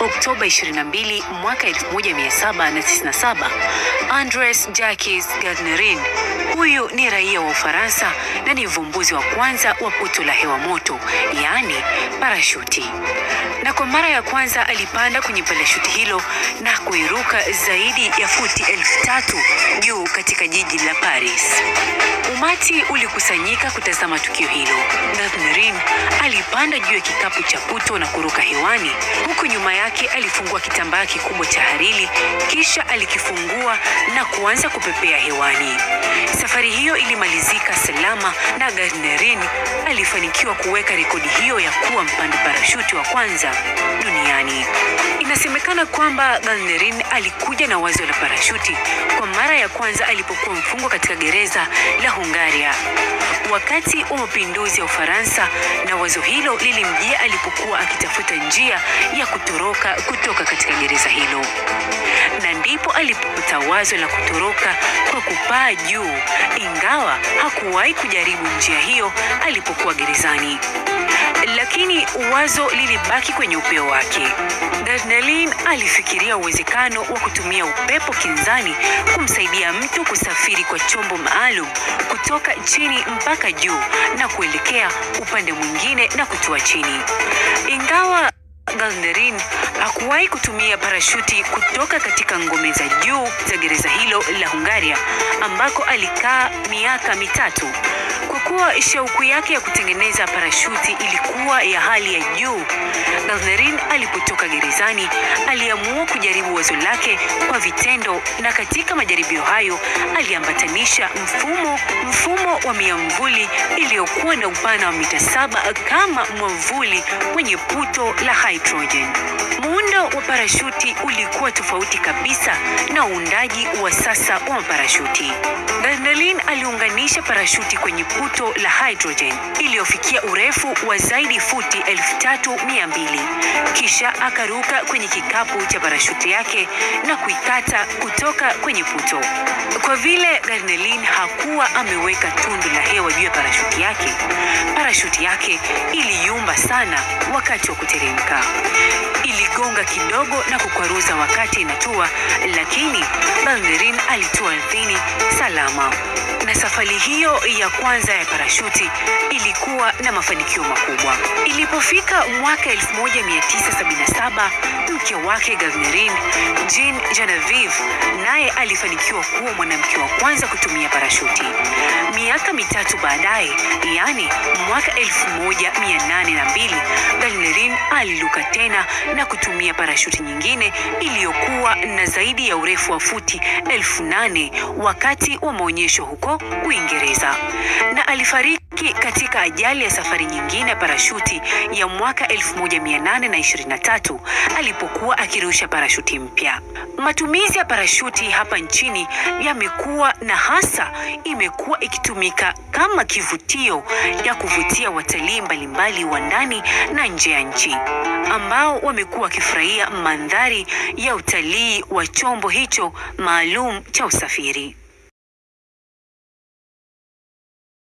Oktoba 22 mwaka 1797, Andres Jacques Gardnerin huyu ni raia wa Ufaransa na ni mvumbuzi wa kwanza wa puto la hewa moto, yaani parashuti. Na kwa mara ya kwanza alipanda kwenye parashuti hilo na kuiruka zaidi ya futi elfu tatu juu katika jiji la Paris. Umati ulikusanyika kutazama tukio hilo. Gardnerin alipanda juu ya kikapu cha puto na kuruka hewani, huku nyuma yake alifungua kitambaa kikubwa cha harili kisha alikifungua na kuanza kupepea hewani. Safari hiyo ilimalizika salama na Gardnerin alifanikiwa kuweka rekodi hiyo ya kuwa mpanda parashuti wa kwanza duniani. Inasemekana kwamba Gardnerin alikuja na wazo la parashuti kwa mara ya kwanza alipokuwa mfungwa katika gereza la Hungaria wakati wa mapinduzi ya Ufaransa, na wazo hilo lilimjia alipokuwa akitafuta njia ya kutoroka kutoka katika gereza hilo, na ndipo alipopata wazo la kutoroka kwa kupaa juu, ingawa hakuwahi kujaribu njia hiyo alipokuwa gerezani lakini wazo lilibaki kwenye upeo wake. Darnelin alifikiria uwezekano wa kutumia upepo kinzani kumsaidia mtu kusafiri kwa chombo maalum kutoka chini mpaka juu na kuelekea upande mwingine na kutua chini. Ingawa Gardnerin hakuwahi kutumia parashuti kutoka katika ngome za juu za gereza hilo la Hungaria ambako alikaa miaka mitatu. Kwa kuwa shauku yake ya kutengeneza parashuti ilikuwa ya hali ya juu, nazarin alipotoka gerezani aliamua kujaribu wazo lake kwa vitendo, na katika majaribio hayo aliambatanisha mfumo mfumo wa miamvuli iliyokuwa na upana wa mita saba kama mwamvuli kwenye puto la hydrogen. Muundo wa parashuti ulikuwa tofauti kabisa na uundaji wa sasa wa parashuti. nazarin aliunganisha parashuti kwenye puto la hydrogen iliyofikia urefu wa zaidi futi elfu tatu mia mbili kisha akaruka kwenye kikapu cha parashuti yake na kuikata kutoka kwenye puto. Kwa vile Garnelin hakuwa ameweka tundu la hewa juu ya parashuti yake, parashuti yake iliyumba sana wakati wa kuteremka. Iligonga kidogo na kukwaruza wakati inatua, lakini Balnerin alitua ardhini salama. Na safari hiyo ya kwanza ya parashuti ilikuwa na mafanikio makubwa. Ilipofika mwaka 1977, mke wake gavnerin Jean Genevieve, naye alifanikiwa kuwa mwanamke wa kwanza kutumia parashuti. Miaka mitatu baadaye, yaani mwaka 1802, gavnerin aliluka tena na kutumia parashuti nyingine iliyokuwa na zaidi ya urefu wa futi elfu nane wakati wa maonyesho huko Uingereza, na alifariki katika ajali ya safari nyingine ya parashuti ya mwaka 1823 alipokuwa akirusha parashuti mpya. Matumizi ya parashuti hapa nchini yamekuwa na hasa imekuwa ikitumika kama kivutio ya kuvutia watalii mbalimbali wa ndani na nje ya nchi ambao wamekuwa wakifurahia mandhari ya utalii wa chombo hicho maalum cha usafiri.